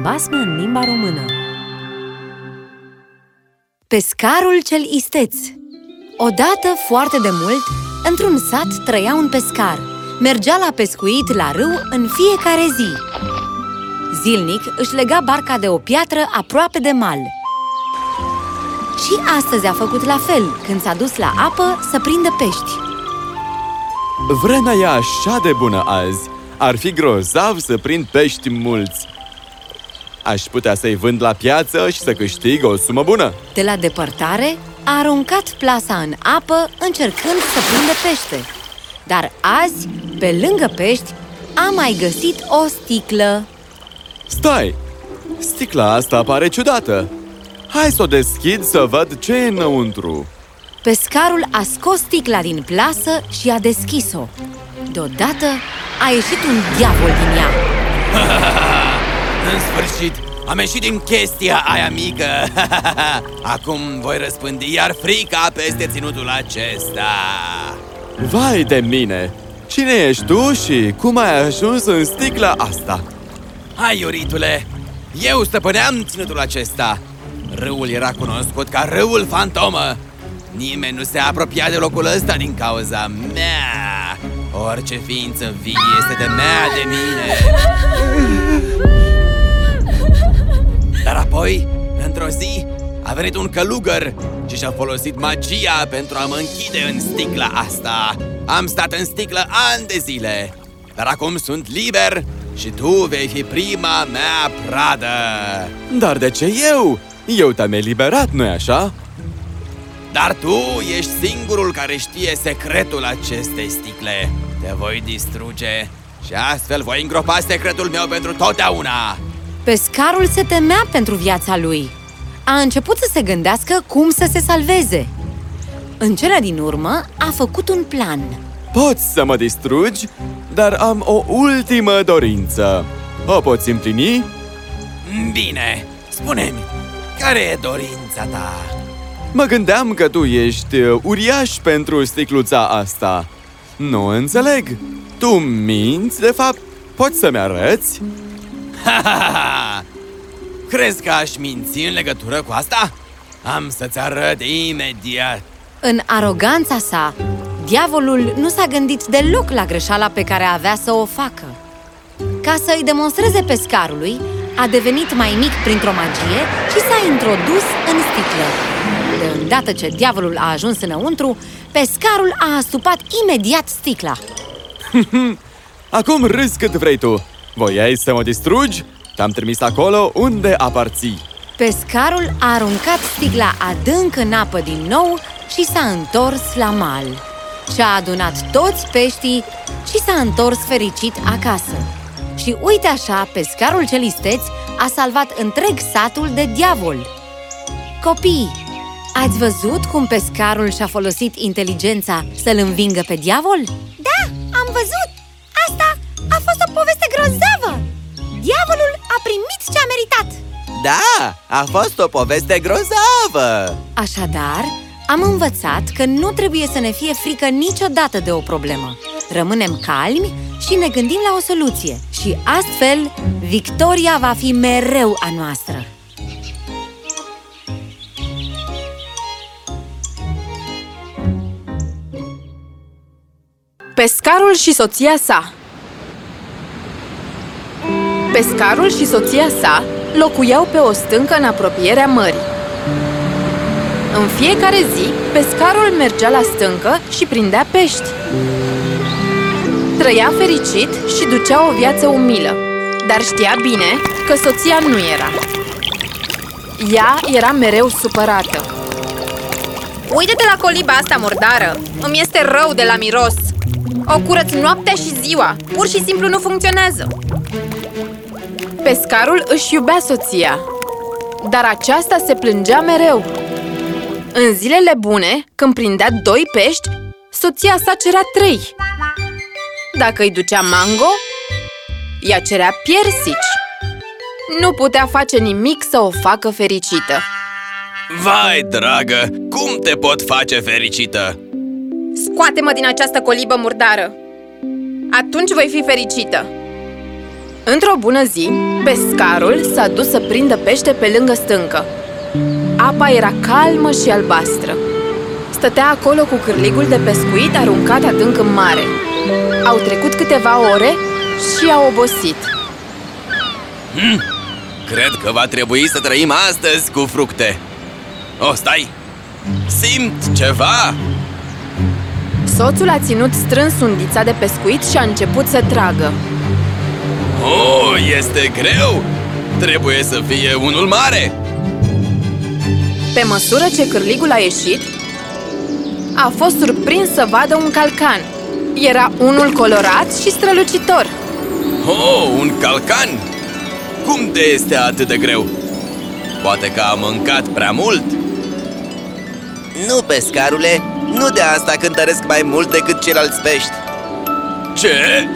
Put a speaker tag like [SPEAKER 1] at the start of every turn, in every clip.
[SPEAKER 1] Basme în limba română. Pescarul cel isteț. Odată, foarte de mult, într-un sat trăia un pescar. Mergea la pescuit la râu în fiecare zi. Zilnic își lega barca de o piatră aproape de mal. Și astăzi a făcut la fel când s-a dus la apă să prindă pești.
[SPEAKER 2] Vremea e așa de bună azi. Ar fi grozav să prind pești mulți Aș putea să-i vând la piață și să câștig o sumă bună.
[SPEAKER 1] De la depărtare, a aruncat plasa în apă încercând să prindă pește. Dar azi, pe lângă pești, a mai găsit o sticlă.
[SPEAKER 2] Stai! Sticla asta pare ciudată. Hai să o deschid să văd ce e înăuntru.
[SPEAKER 1] Pescarul a scos sticla din plasă și a deschis-o. Deodată a ieșit un diavol din ea
[SPEAKER 3] În sfârșit, am ieșit din chestia aia mică Acum voi răspândi iar frica peste ținutul acesta
[SPEAKER 2] Vai de mine! Cine ești tu și cum ai ajuns în sticla asta?
[SPEAKER 3] Hai, Iuritule! Eu stăpâneam ținutul acesta Râul era cunoscut ca râul fantomă Nimeni nu se apropia de locul ăsta din cauza mea Orice ființă vie este de mea de mine Dar apoi, într-o zi, a venit un călugăr și și-a folosit magia pentru a mă închide în sticla asta Am stat în sticlă ani de zile Dar acum sunt liber și tu vei fi prima mea pradă
[SPEAKER 2] Dar de ce eu? Eu te-am eliberat, nu-i așa?
[SPEAKER 3] Dar tu ești singurul care știe secretul acestei sticle Te voi distruge și astfel voi îngropa secretul meu pentru totdeauna
[SPEAKER 1] Pescarul se temea pentru viața lui A început să se gândească cum să se salveze În cele din urmă a făcut un plan
[SPEAKER 2] Poți să mă distrugi, dar am o ultimă dorință O poți împlini?
[SPEAKER 3] Bine, spune-mi, care e dorința ta?
[SPEAKER 2] Mă gândeam că tu ești uh, uriaș pentru sticluța asta Nu înțeleg Tu minți, de fapt? Poți să-mi arăți?
[SPEAKER 3] Crezi că aș minți în legătură cu asta? Am să-ți arăt imediat.
[SPEAKER 1] În aroganța sa, diavolul nu s-a gândit deloc la greșeala pe care avea să o facă. Ca să îi demonstreze pescarului, a devenit mai mic printr-o magie și s-a introdus în sticlă. De îndată ce diavolul a ajuns înăuntru, pescarul a astupat imediat sticla.
[SPEAKER 2] Acum râzi cât vrei tu Voiai să mă distrugi? Te-am trimis acolo unde aparții
[SPEAKER 1] Pescarul a aruncat sticla adânc în apă din nou și s-a întors la mal Și-a adunat toți peștii și s-a întors fericit acasă Și uite așa, pescarul cel isteț a salvat întreg satul de diavol Copii, ați văzut cum pescarul și-a folosit inteligența să-l învingă pe diavol?
[SPEAKER 4] Da, am văzut!
[SPEAKER 3] Da, a fost o poveste grozavă
[SPEAKER 1] Așadar, am învățat că nu trebuie să ne fie frică niciodată de o problemă. Rămânem calmi și ne gândim la o soluție. Și astfel, victoria va fi mereu a noastră.
[SPEAKER 5] Pescarul și soția sa Pescarul și soția sa locuiau pe o stâncă în apropierea mării. În fiecare zi, pescarul mergea la stâncă și prindea pești. Trăia fericit și ducea o viață umilă, dar știa bine că soția nu era. Ea era mereu supărată.
[SPEAKER 6] Uite-te la coliba asta murdară! Îmi este rău de la miros! O curăț noaptea și ziua! Pur și simplu nu funcționează!
[SPEAKER 5] Pescarul își iubea soția, dar aceasta se plângea mereu. În zilele bune, când prindea doi pești, soția sa cerea trei. Dacă îi ducea mango, ea cerea piersici. Nu putea face nimic să o facă fericită.
[SPEAKER 3] Vai, dragă, cum te pot face fericită?
[SPEAKER 6] Scoate-mă din această colibă murdară! Atunci voi fi fericită!
[SPEAKER 5] Într-o bună zi, pescarul s-a dus să prindă pește pe lângă stâncă. Apa era calmă și albastră. Stătea acolo cu cârligul de pescuit aruncat adânc în mare. Au trecut câteva ore și a obosit.
[SPEAKER 3] Cred că va trebui să trăim astăzi cu fructe O, stai! Simt ceva!
[SPEAKER 5] Soțul a ținut strâns undița de pescuit și a început să tragă.
[SPEAKER 3] Oh, este greu! Trebuie să fie unul mare!
[SPEAKER 5] Pe măsură ce cârligul a ieșit, a fost surprins să vadă un calcan. Era unul colorat și strălucitor.
[SPEAKER 3] Oh, un calcan! Cum de este atât de greu? Poate că am mâncat prea mult?
[SPEAKER 7] Nu, pescarule, nu de asta cântăresc mai mult decât ceilalți pești
[SPEAKER 3] Ce?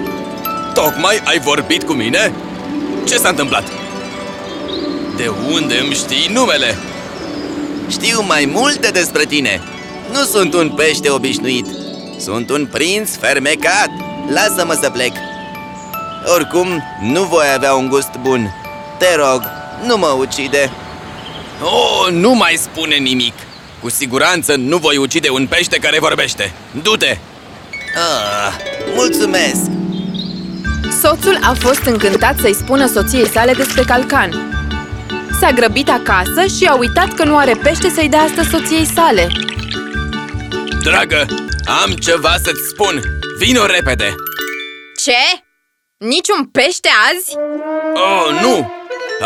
[SPEAKER 3] Tocmai ai vorbit cu mine? Ce s-a întâmplat? De unde îmi știi numele?
[SPEAKER 7] Știu mai multe despre tine Nu sunt un pește obișnuit Sunt un prinț fermecat Lasă-mă să plec Oricum, nu voi avea un gust bun Te rog, nu mă ucide
[SPEAKER 3] Oh, nu mai spune nimic! Cu siguranță nu voi ucide un pește care vorbește! Du-te!
[SPEAKER 7] ah, Mulțumesc
[SPEAKER 5] Soțul a fost încântat să-i spună soției sale despre calcan. S-a grăbit acasă și a uitat că nu are pește să-i dea asta soției sale.
[SPEAKER 3] Dragă, am ceva să-ți spun! Vino repede!
[SPEAKER 6] Ce? Niciun pește azi?
[SPEAKER 3] Oh, nu!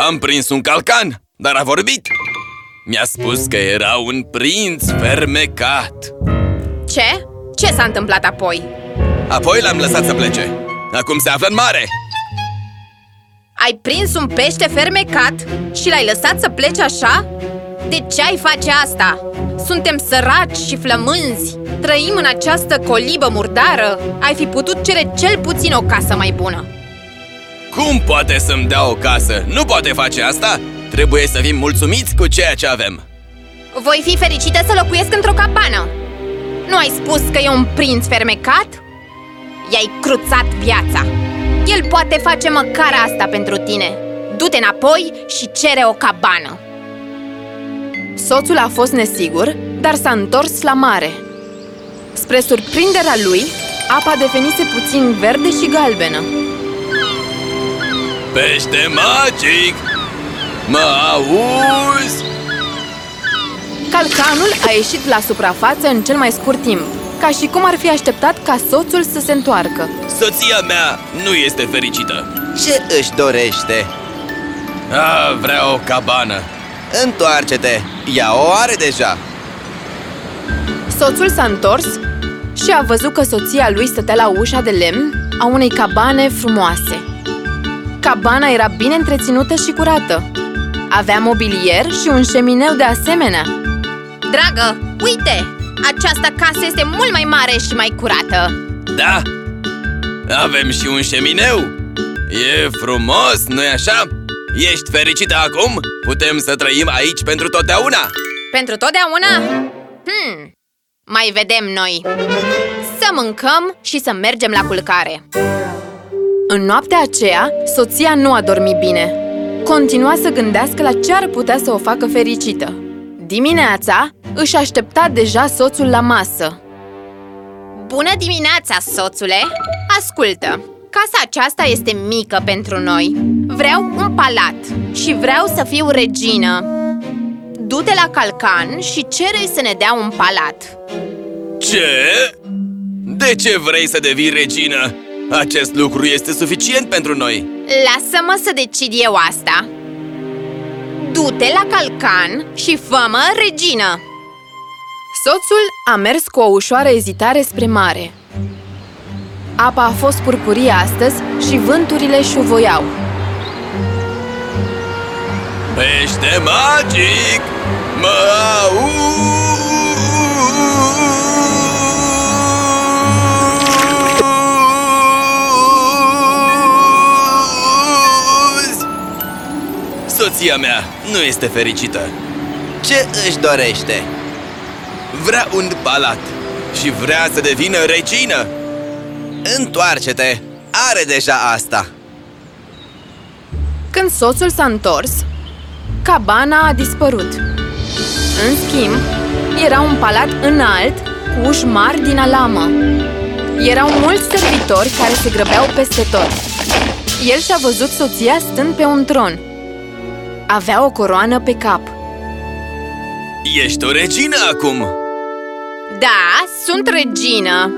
[SPEAKER 3] Am prins un calcan, dar a vorbit! Mi-a spus că era un prinț fermecat
[SPEAKER 6] Ce? Ce s-a întâmplat apoi?
[SPEAKER 3] Apoi l-am lăsat să plece Acum se află în mare
[SPEAKER 6] Ai prins un pește fermecat și l-ai lăsat să plece așa? De ce ai face asta? Suntem săraci și flămânzi Trăim în această colibă murdară Ai fi putut cere cel puțin o casă mai bună
[SPEAKER 3] Cum poate să-mi dea o casă? Nu poate face asta? Trebuie să fim mulțumiți cu ceea ce avem
[SPEAKER 6] Voi fi fericită să locuiesc într-o cabană Nu ai spus că e un prinț fermecat? I-ai cruțat viața El poate face măcar asta pentru tine Du-te înapoi și cere o cabană
[SPEAKER 5] Soțul a fost nesigur, dar s-a întors la mare. Spre surprinderea lui, apa devenise puțin verde și galbenă.
[SPEAKER 3] Pește magic! Mă auzi?
[SPEAKER 5] Calcanul a ieșit la suprafață în cel mai scurt timp, ca și cum ar fi așteptat ca soțul să se întoarcă.
[SPEAKER 3] Soția mea nu este fericită
[SPEAKER 7] Ce își dorește?
[SPEAKER 3] ah, Vrea o cabană
[SPEAKER 7] Întoarce-te! Ea o are deja!
[SPEAKER 5] Soțul s-a întors și a văzut că soția lui stătea la ușa de lemn a unei cabane frumoase. Cabana era bine întreținută și curată. Avea mobilier și un șemineu de asemenea.
[SPEAKER 6] Dragă, uite! Această casă este mult mai mare și mai curată
[SPEAKER 3] Da? Avem și un șemineu E frumos, nu-i așa? Ești fericită acum? Putem să trăim aici pentru totdeauna
[SPEAKER 6] Pentru totdeauna? Hmm, mai vedem noi Să mâncăm și să mergem la culcare
[SPEAKER 5] În noaptea aceea, soția nu a dormit bine. Continua să gândească la ce ar putea să o facă fericită. Dimineața, își aștepta deja soțul la masă.
[SPEAKER 6] Bună dimineața, soțule! Ascultă, casa aceasta este mică pentru noi Vreau un palat și vreau să fiu regină Du-te la calcan și cere să ne dea un palat
[SPEAKER 3] Ce? De ce vrei să devii regină? Acest lucru este suficient pentru noi
[SPEAKER 6] Lasă-mă să decid eu asta Du-te la calcan și fă-mă regină
[SPEAKER 5] Soțul a mers cu o ușoară ezitare spre mare. Apa a fost purpurie astăzi și vânturile șuvoiau.
[SPEAKER 3] Pește magic! Mă auzi? Soția mea nu este fericită
[SPEAKER 7] Ce își dorește?
[SPEAKER 3] Vrea un palat și vrea să devină regină
[SPEAKER 7] Întoarce-te! Are deja asta!
[SPEAKER 5] Când soțul s-a întors, cabana a dispărut. În schimb, era un palat înalt cu uși mari din alamă. Erau mulți servitori care se grăbeau peste tot. El și-a văzut soția stând pe un tron. Avea o coroană pe cap.
[SPEAKER 3] Ești o regină acum!
[SPEAKER 6] Da, sunt regină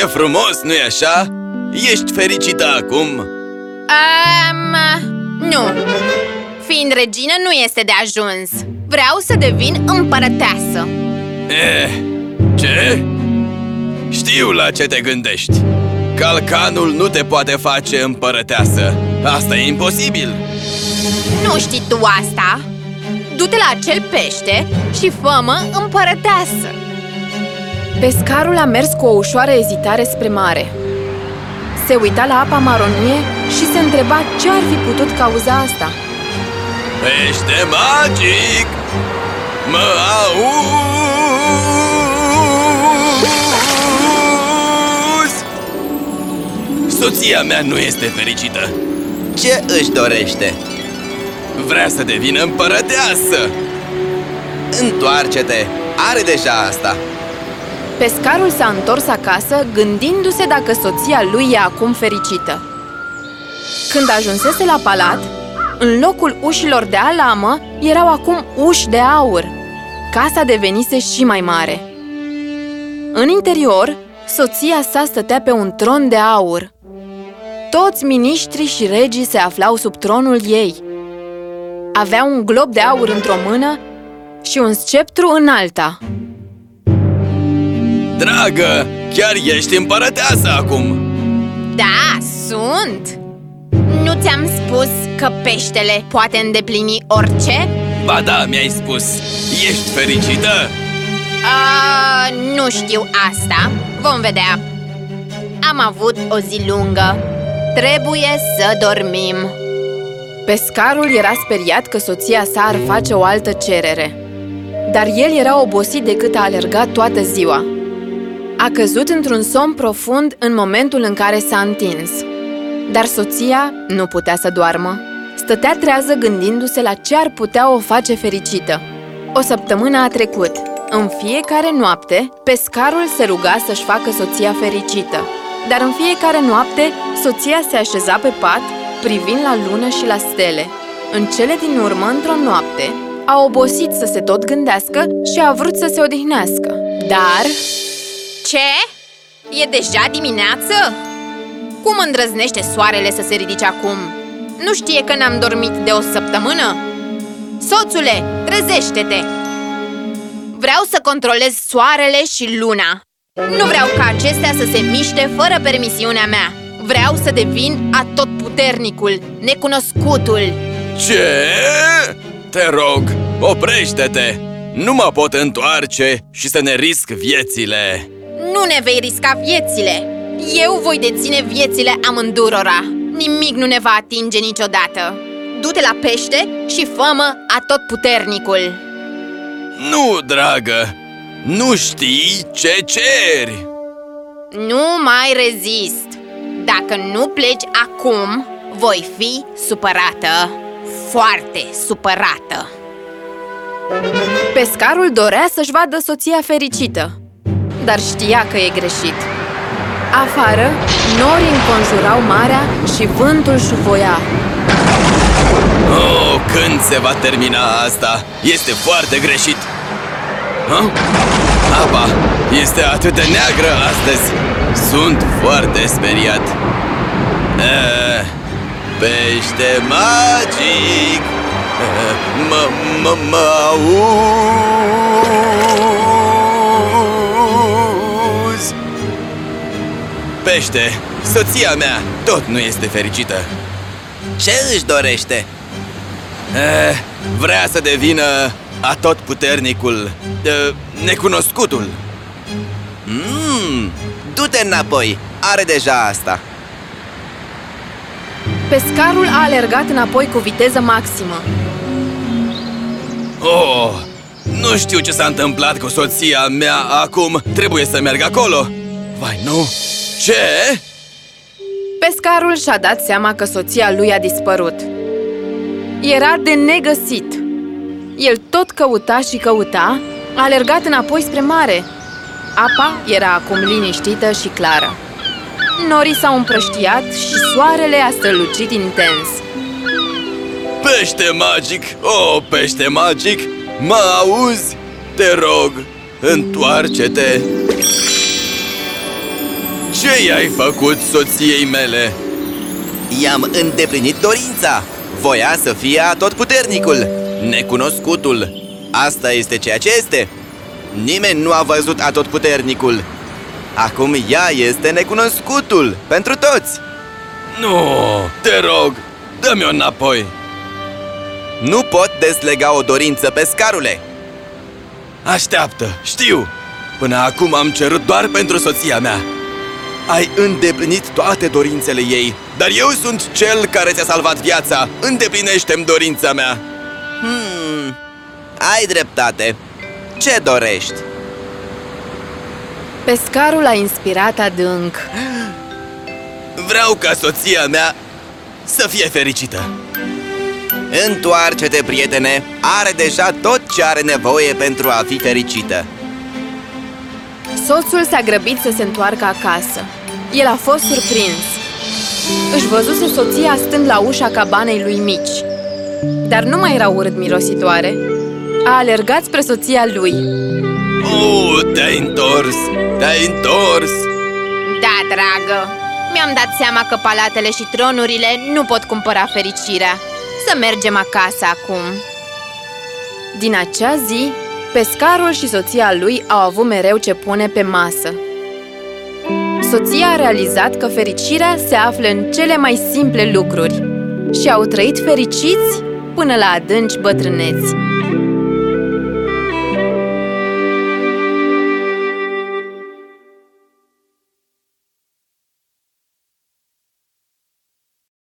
[SPEAKER 3] E frumos, nu-i așa? Ești fericită acum?
[SPEAKER 6] um, Nu Fiind regină nu este de ajuns Vreau să devin împărăteasă
[SPEAKER 3] Eh, ce? Știu la ce te gândești Calcanul nu te poate face împărăteasă Asta e imposibil
[SPEAKER 6] Nu știi tu asta? Du-te la acel pește și fă-mă împărăteasă
[SPEAKER 5] Pescarul a mers cu o ușoară ezitare spre mare. Se uita la apa maronie și se întreba ce ar fi putut cauza asta.
[SPEAKER 3] Pește magic! Mă auzi? Soția mea nu este fericită
[SPEAKER 7] Ce își dorește?
[SPEAKER 3] Vrea să devină împărăteasă
[SPEAKER 7] Întoarce-te! Are deja asta!
[SPEAKER 5] Pescarul s-a întors acasă gândindu-se dacă soția lui e acum fericită. Când ajunsese la palat, în locul ușilor de alamă erau acum uși de aur. Casa devenise și mai mare. În interior, soția sa stătea pe un tron de aur. Toți miniștrii și regii se aflau sub tronul ei. Avea un glob de aur într-o mână și un sceptru în alta.
[SPEAKER 3] Dragă, chiar ești împărăteasă acum
[SPEAKER 6] Da, sunt! Nu ți-am spus că peștele poate îndeplini orice?
[SPEAKER 3] Ba da, mi-ai spus Ești fericită?
[SPEAKER 6] A, nu știu asta, vom vedea Am avut o zi lungă Trebuie să dormim
[SPEAKER 5] Pescarul era speriat că soția sa ar face o altă cerere. Dar el era obosit de cât a alergat toată ziua. A căzut într-un somn profund în momentul în care s-a întins. Dar soția nu putea să doarmă. Stătea trează gândindu-se la ce ar putea o face fericită. O săptămână a trecut. În fiecare noapte, pescarul se ruga să-și facă soția fericită. Dar în fiecare noapte, soția se așeza pe pat, privind la lună și la stele. În cele din urmă, într-o noapte, a obosit să se tot gândească și a vrut să se odihnească. Dar...
[SPEAKER 6] Ce? E deja dimineață? Cum îndrăznește soarele să se ridice acum? Nu știe că n-am dormit de o săptămână? Soțule, trezește-te! Vreau să controlez soarele și luna Nu vreau ca acestea să se miște fără permisiunea mea Vreau să devin atotputernicul, necunoscutul
[SPEAKER 3] Ce? Te rog, oprește-te! Nu mă pot întoarce și să ne risc viețile
[SPEAKER 6] Nu ne vei risca viețile. Eu voi deține viețile amândurora. Nimic nu ne va atinge niciodată. Du-te la pește și fă-mă atotputernicul.
[SPEAKER 3] Nu, dragă, nu știi ce ceri.
[SPEAKER 6] Nu mai rezist. Dacă nu pleci acum, voi fi supărată. Foarte supărată.
[SPEAKER 5] Pescarul dorea să-și vadă soția fericită, dar știa că e greșit. Afară, norii înconjurau marea și vântul șuvoia.
[SPEAKER 3] Oh, când se va termina asta? Este foarte greșit ha? Apa este atât de neagră astăzi Sunt foarte speriat Eh, Pește magic Eh, Mă, mă, mă auzi Pește, soția mea tot nu este fericită.
[SPEAKER 7] Ce își dorește?
[SPEAKER 3] Eh, vrea să devină atotputernicul, eh, necunoscutul.
[SPEAKER 7] Mmm, du-te înapoi, are deja asta.
[SPEAKER 5] Pescarul a alergat înapoi cu viteză maximă.
[SPEAKER 3] Oh, nu știu ce s-a întâmplat cu soția mea acum. Trebuie să merg acolo. Vai, nu? Ce?
[SPEAKER 5] Pescarul și-a dat seama că soția lui a dispărut. era de negăsit. El tot căuta și căuta, a alergat înapoi spre mare. Apa era acum liniștită și clară. Norii s-au împrăștiat și soarele a strălucit intens.
[SPEAKER 3] Pește magic! O, oh, pește magic! Mă auzi? Te rog, întoarce-te! Ce i-ai făcut soției mele?
[SPEAKER 7] I-am îndeplinit dorința. Voia să fie atotputernicul Necunoscutul. Asta este ceea ce este. Nimeni nu a văzut atotputernicul. Acum ea este necunoscutul Pentru toți.
[SPEAKER 3] Nu, te rog, dă-mi-o înapoi.
[SPEAKER 7] Nu pot deslega o dorință, pescarule
[SPEAKER 3] Așteaptă, știu. Până acum am cerut doar pentru soția mea Ai îndeplinit toate dorințele ei Dar eu sunt cel care ți-a salvat viața. Îndeplinește-mi dorința mea.
[SPEAKER 7] Hmm, ai dreptate. Ce dorești?
[SPEAKER 5] Pescarul a inspirat adânc.
[SPEAKER 3] Vreau ca soția mea să fie fericită.
[SPEAKER 7] Întoarce-te, prietene. Are deja tot ce are nevoie pentru a fi fericită
[SPEAKER 5] Soțul s-a grăbit să se întoarcă acasă. El a fost surprins. Își văzuse soția stând la ușa cabanei lui Mici. Dar nu mai era urât mirositoare. A alergat spre soția lui.
[SPEAKER 3] Oh, te-ai întors! Te-ai întors!
[SPEAKER 6] Da, dragă, mi-am dat seama că palatele și tronurile nu pot cumpăra fericirea Să mergem acasă acum
[SPEAKER 5] Din acea zi, pescarul și soția lui au avut mereu ce pune pe masă. Soția a realizat că fericirea se află în cele mai simple lucruri și au trăit fericiți până la adânci bătrâneți.